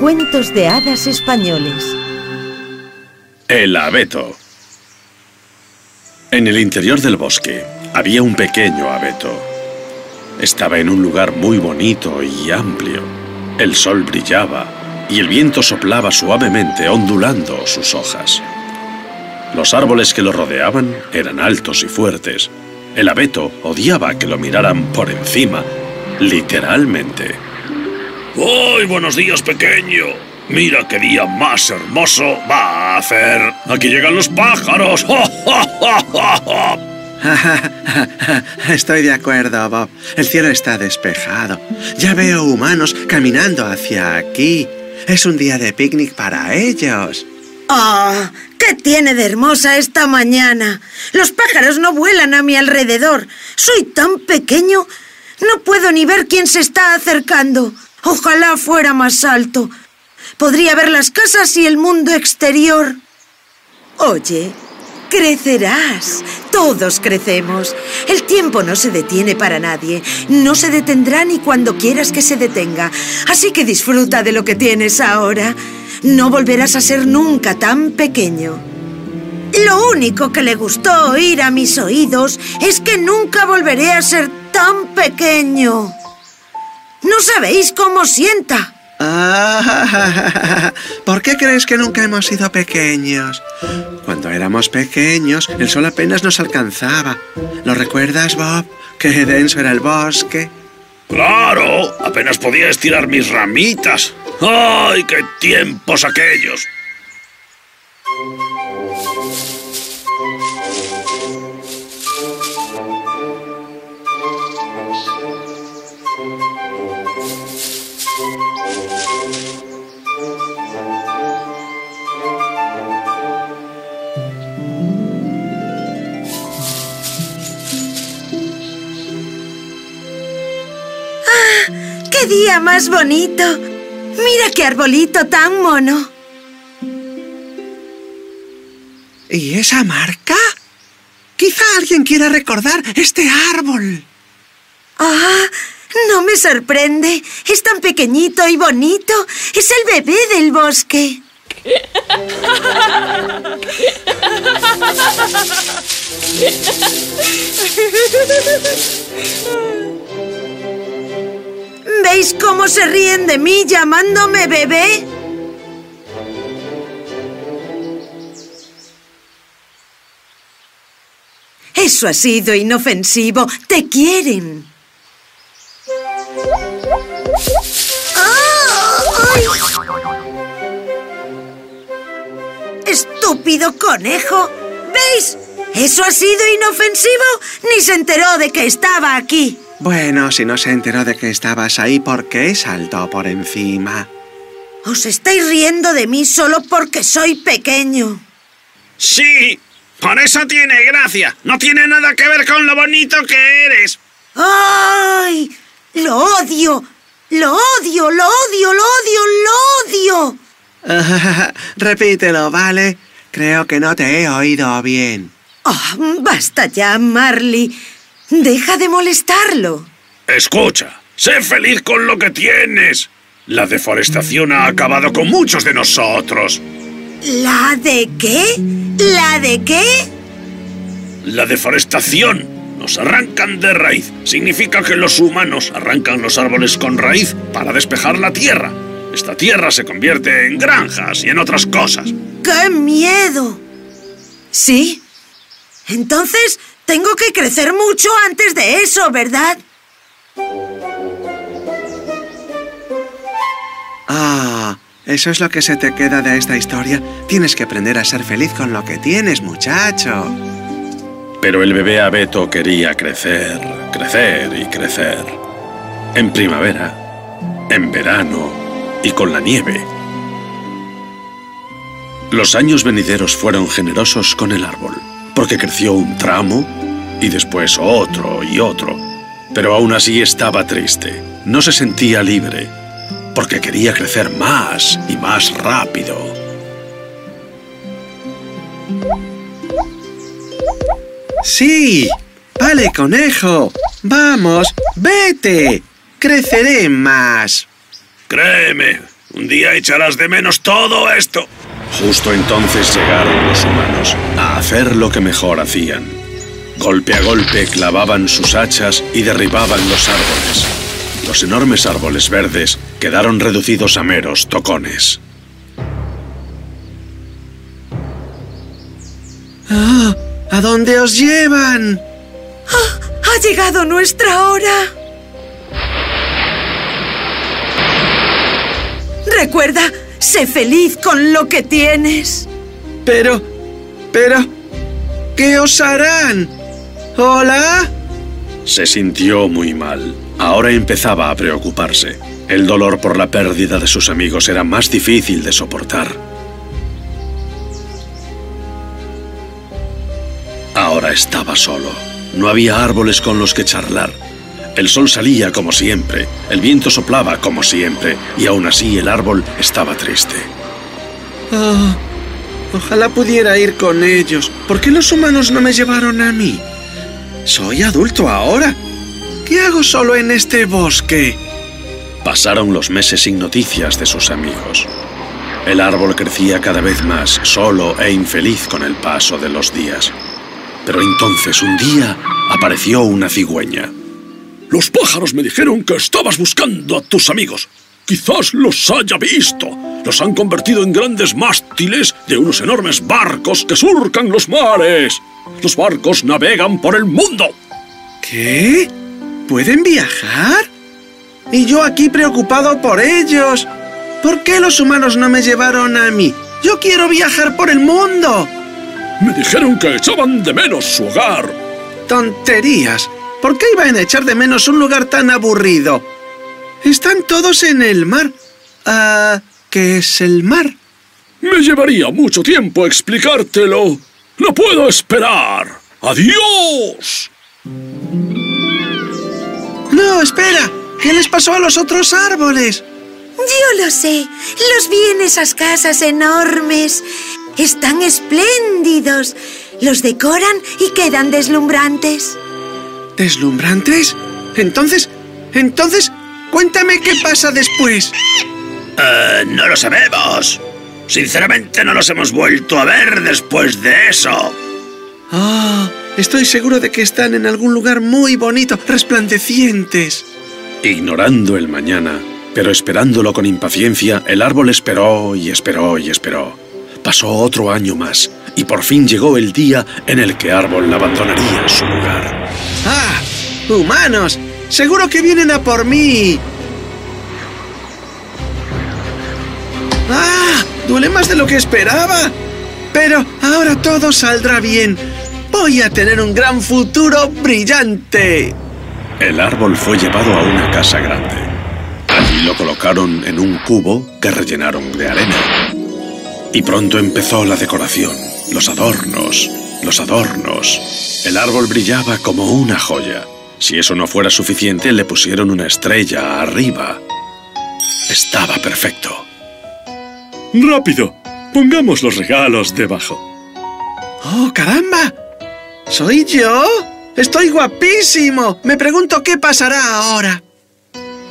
Cuentos de hadas españoles. El abeto. En el interior del bosque había un pequeño abeto. Estaba en un lugar muy bonito y amplio. El sol brillaba y el viento soplaba suavemente ondulando sus hojas. Los árboles que lo rodeaban eran altos y fuertes. El abeto odiaba que lo miraran por encima, literalmente. ¡Ay, buenos días, pequeño! Mira qué día más hermoso va a hacer. Aquí llegan los pájaros. Estoy de acuerdo, Bob. El cielo está despejado. Ya veo humanos caminando hacia aquí. Es un día de picnic para ellos. ¡Ah! ¿Qué tiene de hermosa esta mañana? Los pájaros no vuelan a mi alrededor. Soy tan pequeño. No puedo ni ver quién se está acercando. Ojalá fuera más alto. Podría ver las casas y el mundo exterior. Oye, crecerás. Todos crecemos. El tiempo no se detiene para nadie. No se detendrá ni cuando quieras que se detenga. Así que disfruta de lo que tienes ahora. No volverás a ser nunca tan pequeño. Lo único que le gustó oír a mis oídos es que nunca volveré a ser tan pequeño. No sabéis cómo sienta. Ah, ¿Por qué crees que nunca hemos sido pequeños? Cuando éramos pequeños, el sol apenas nos alcanzaba. ¿Lo recuerdas, Bob? Qué denso era el bosque. ¡Claro! Apenas podía estirar mis ramitas. ¡Ay, qué tiempos aquellos! ¡Qué día más bonito! Mira qué arbolito tan mono. ¿Y esa marca? Quizá alguien quiera recordar este árbol. ¡Ah! No me sorprende. Es tan pequeñito y bonito. Es el bebé del bosque. ¿Veis cómo se ríen de mí llamándome bebé? Eso ha sido inofensivo. Te quieren. ¡Ay! ¡Estúpido conejo! ¿Veis? Eso ha sido inofensivo. Ni se enteró de que estaba aquí. Bueno, si no se enteró de que estabas ahí, ¿por qué saltó por encima? Os estáis riendo de mí solo porque soy pequeño. Sí, por eso tiene gracia. No tiene nada que ver con lo bonito que eres. ¡Ay! ¡Lo odio! ¡Lo odio! ¡Lo odio! ¡Lo odio! ¡Lo odio! Repítelo, ¿vale? Creo que no te he oído bien. Oh, basta ya, Marley. Deja de molestarlo. Escucha, sé feliz con lo que tienes. La deforestación ha acabado con muchos de nosotros. ¿La de qué? ¿La de qué? La deforestación. Nos arrancan de raíz. Significa que los humanos arrancan los árboles con raíz para despejar la tierra. Esta tierra se convierte en granjas y en otras cosas. ¡Qué miedo! ¿Sí? Entonces, tengo que crecer mucho antes de eso, ¿verdad? Ah, eso es lo que se te queda de esta historia. Tienes que aprender a ser feliz con lo que tienes, muchacho. Pero el bebé abeto quería crecer, crecer y crecer. En primavera, en verano y con la nieve. Los años venideros fueron generosos con el árbol, porque creció un tramo y después otro y otro. Pero aún así estaba triste. No se sentía libre, porque quería crecer más y más rápido. Sí, vale, conejo. Vamos, vete. Creceré más. Créeme, Un día echarás de menos todo esto. Justo entonces llegaron los humanos a hacer lo que mejor hacían. Golpe a golpe clavaban sus hachas y derribaban los árboles. Los enormes árboles verdes quedaron reducidos a meros tocones. Ah, ¿A dónde os llevan? ¡Ah! ¡Ha llegado nuestra hora! Recuerda, sé feliz con lo que tienes. Pero, pero, ¿qué os harán? ¿Hola? Se sintió muy mal. Ahora empezaba a preocuparse. El dolor por la pérdida de sus amigos era más difícil de soportar. Estaba solo. No había árboles con los que charlar. El sol salía como siempre, el viento soplaba como siempre, y aún así el árbol estaba triste. Oh, ojalá pudiera ir con ellos. ¿Por qué los humanos no me llevaron a mí? Soy adulto ahora. ¿Qué hago solo en este bosque? Pasaron los meses sin noticias de sus amigos. El árbol crecía cada vez más, solo e infeliz con el paso de los días. Pero entonces un día apareció una cigüeña. Los pájaros me dijeron que estabas buscando a tus amigos. Quizás los haya visto. Los han convertido en grandes mástiles de unos enormes barcos que surcan los mares. Los barcos navegan por el mundo. ¿Qué? ¿Pueden viajar? Y yo aquí preocupado por ellos. ¿Por qué los humanos no me llevaron a mí? Yo quiero viajar por el mundo. Me dijeron que echaban de menos su hogar. Tonterías. ¿Por qué iban a echar de menos un lugar tan aburrido? Están todos en el mar. Ah, ¿qué es el mar? Me llevaría mucho tiempo explicártelo. No puedo esperar. ¡Adiós! No, espera. ¿Qué les pasó a los otros árboles? Yo lo sé. Los vi en esas casas enormes. Están espléndidos. Los decoran y quedan deslumbrantes. ¿Deslumbrantes? Entonces, entonces, cuéntame qué pasa después. Eh, no lo sabemos. Sinceramente no los hemos vuelto a ver después de eso. Ah, estoy seguro de que están en algún lugar muy bonito, resplandecientes. Ignorando el mañana, pero esperándolo con impaciencia, el árbol esperó y esperó y esperó. Pasó otro año más, y por fin llegó el día en el que Árbol abandonaría su lugar. ¡Ah! ¡Humanos! ¡Seguro que vienen a por mí! ¡Ah! ¡Duele más de lo que esperaba! Pero ahora todo saldrá bien. Voy a tener un gran futuro brillante. El árbol fue llevado a una casa grande. Allí lo colocaron en un cubo que rellenaron de arena. Y pronto empezó la decoración, los adornos, los adornos. El árbol brillaba como una joya. Si eso no fuera suficiente, le pusieron una estrella arriba. Estaba perfecto. Rápido, pongamos los regalos debajo. ¡Oh, caramba! ¿Soy yo? ¡Estoy guapísimo! Me pregunto qué pasará ahora.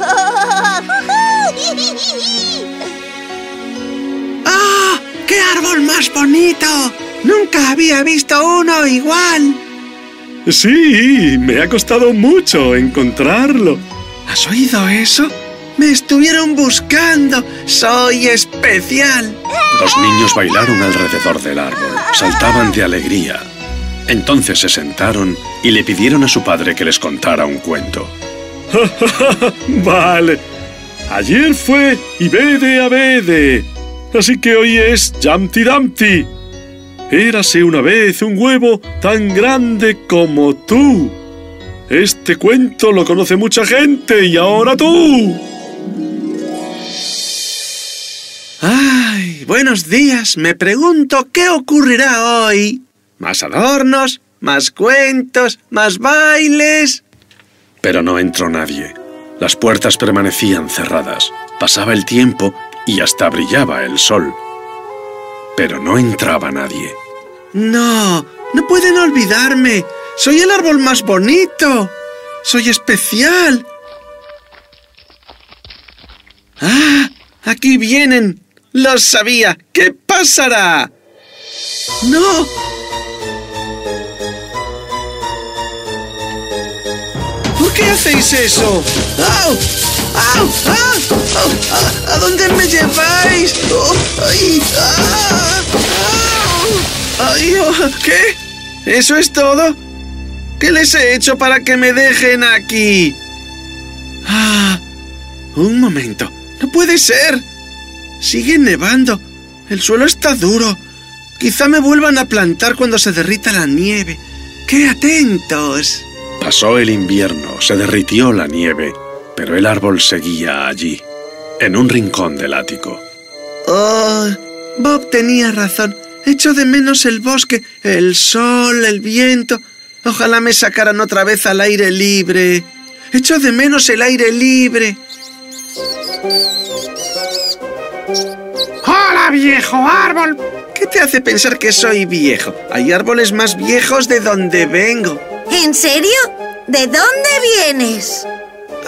¡Qué árbol más bonito! Nunca había visto uno igual. Sí, me ha costado mucho encontrarlo. ¿Has oído eso? Me estuvieron buscando. Soy especial. Los niños bailaron alrededor del árbol, saltaban de alegría. Entonces se sentaron y le pidieron a su padre que les contara un cuento. vale. Ayer fue Ibede Abede. Así que hoy es Yamti Dumpty. Érase una vez un huevo tan grande como tú. Este cuento lo conoce mucha gente y ahora tú. Ay, buenos días. Me pregunto qué ocurrirá hoy. Más adornos, más cuentos, más bailes. Pero no entró nadie. Las puertas permanecían cerradas. Pasaba el tiempo y hasta brillaba el sol. Pero no entraba nadie. No, no pueden olvidarme. Soy el árbol más bonito. Soy especial. Ah, Aquí vienen. Los sabía. ¿Qué pasará? ¡No! ¿Por qué hacéis eso? ¡Au! ¡Au! ¡Au! ¿A, dónde me lleváis? ¡Ay! ¡Ah! ¡Au! ¡Ay! oh, ¿Qué? ¿Eso es todo? ¿Qué les he hecho para que me dejen aquí? ¡Ah! Un momento. No puede ser. Sigue nevando. El suelo está duro. Quizá me vuelvan a plantar cuando se derrita la nieve. ¡Qué atentos! Pasó el invierno, se derritió la nieve, pero el árbol seguía allí, en un rincón del ático. Oh, Bob tenía razón. Echo de menos el bosque, el sol, el viento. Ojalá me sacaran otra vez al aire libre. Echo de menos el aire libre. ¡Hola, viejo árbol! ¿Qué te hace pensar que soy viejo? Hay árboles más viejos de donde vengo. ¿En serio? ¿De dónde vienes?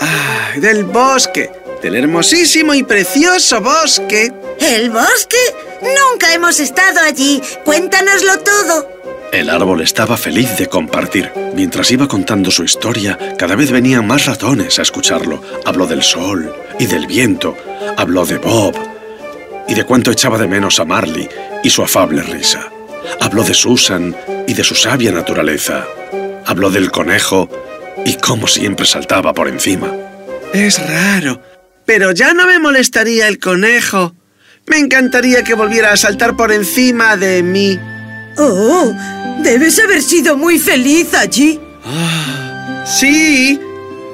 Ah, del bosque. Del hermosísimo y precioso bosque. ¿El bosque? Nunca hemos estado allí. Cuéntanoslo todo. El árbol estaba feliz de compartir. Mientras iba contando su historia, cada vez venían más ratones a escucharlo. Habló del sol y del viento. Habló de Bob y de cuánto echaba de menos a Marley y su afable risa. Habló de Susan y de su sabia naturaleza. Habló del conejo y cómo siempre saltaba por encima. Es raro, pero ya no me molestaría el conejo. Me encantaría que volviera a saltar por encima de mí. Oh, debes haber sido muy feliz allí. Sí,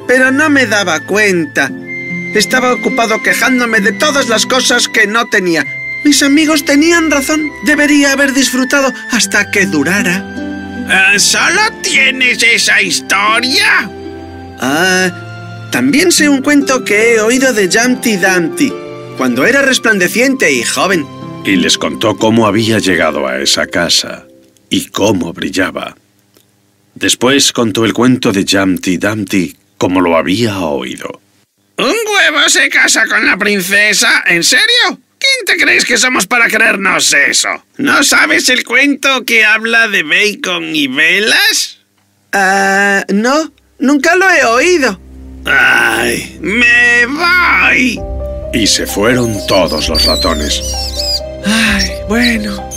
pero no me daba cuenta. Estaba ocupado quejándome de todas las cosas que no tenía. Mis amigos tenían razón. Debería haber disfrutado hasta que durara. Eh, ¿Solo tienes esa historia? Ah, también sé un cuento que he oído de Jumpty Dumpty, cuando era resplandeciente y joven. Y les contó cómo había llegado a esa casa y cómo brillaba. Después contó el cuento de Jumpty Dumpty como lo había oído. ¿Un huevo se casa con la princesa? ¿En serio? ¿Quién te crees que somos para creernos eso? ¿No sabes el cuento que habla de bacon y velas? Ah, no, nunca lo he oído. ¡Ay! ¡Me voy! Y se fueron todos los ratones. Ay, bueno.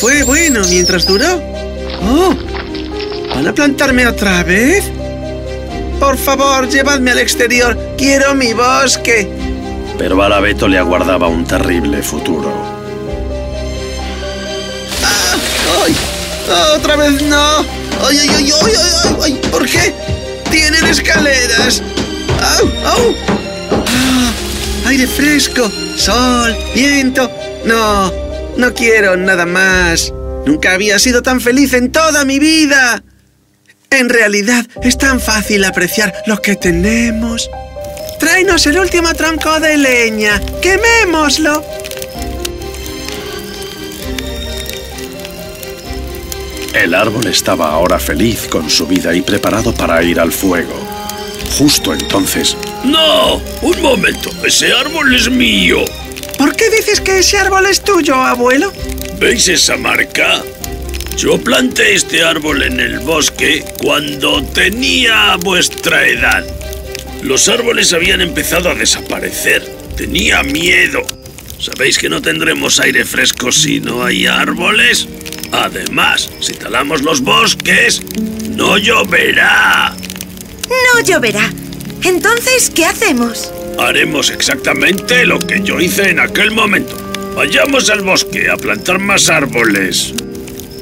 Fue bueno mientras duró. Oh, ¿van a plantarme otra vez? Por favor, llevadme al exterior. Quiero mi bosque. Pero al abeto le aguardaba un terrible futuro. ¡Ah! ¡Ay! ¡Ah, ¡Otra vez no! ¡Ay, ay, ay, ay, ay, ay! ay! ¿Por qué? ¡Tienen escaleras! ¡Au! ¡Ah! ¡Aire fresco! ¡Sol! ¡Viento! No, no quiero nada más. Nunca había sido tan feliz en toda mi vida. En realidad, es tan fácil apreciar lo que tenemos. Tráenos el último tronco de leña. ¡Quemémoslo! El árbol estaba ahora feliz con su vida y preparado para ir al fuego. Justo entonces, ¡No! ¡Un momento! ¡Ese árbol es mío! ¿Por qué dices que ese árbol es tuyo, abuelo? ¿Veis esa marca? Yo planté este árbol en el bosque cuando tenía vuestra edad. Los árboles habían empezado a desaparecer. Tenía miedo. ¿Sabéis que no tendremos aire fresco si no hay árboles? Además, si talamos los bosques, no lloverá. No lloverá. Entonces, ¿qué hacemos? Haremos exactamente lo que yo hice en aquel momento. Vayamos al bosque a plantar más árboles.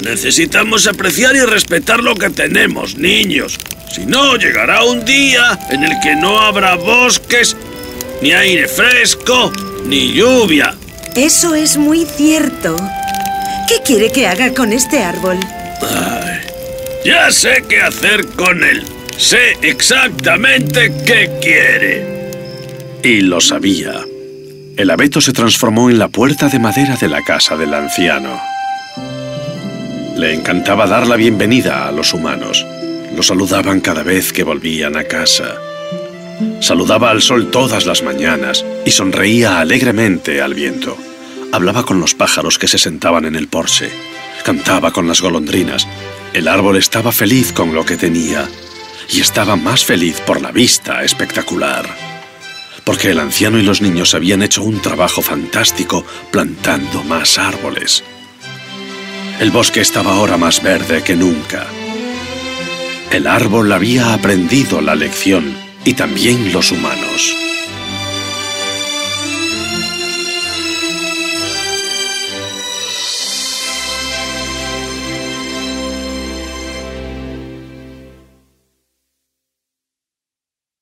Necesitamos apreciar y respetar lo que tenemos, niños. Si no, llegará un día en el que no habrá bosques, ni aire fresco, ni lluvia. Eso es muy cierto. ¿Qué quiere que haga con este árbol? Ay, ya sé qué hacer con él. Sé exactamente qué quiere. y lo sabía. El abeto se transformó en la puerta de madera de la casa del anciano. Le encantaba dar la bienvenida a los humanos. Lo saludaban cada vez que volvían a casa. Saludaba al sol todas las mañanas y sonreía alegremente al viento. Hablaba con los pájaros que se sentaban en el porche. Cantaba con las golondrinas. El árbol estaba feliz con lo que tenía y estaba más feliz por la vista espectacular. Porque el anciano y los niños habían hecho un trabajo fantástico plantando más árboles. El bosque estaba ahora más verde que nunca. El árbol había aprendido la lección y también los humanos.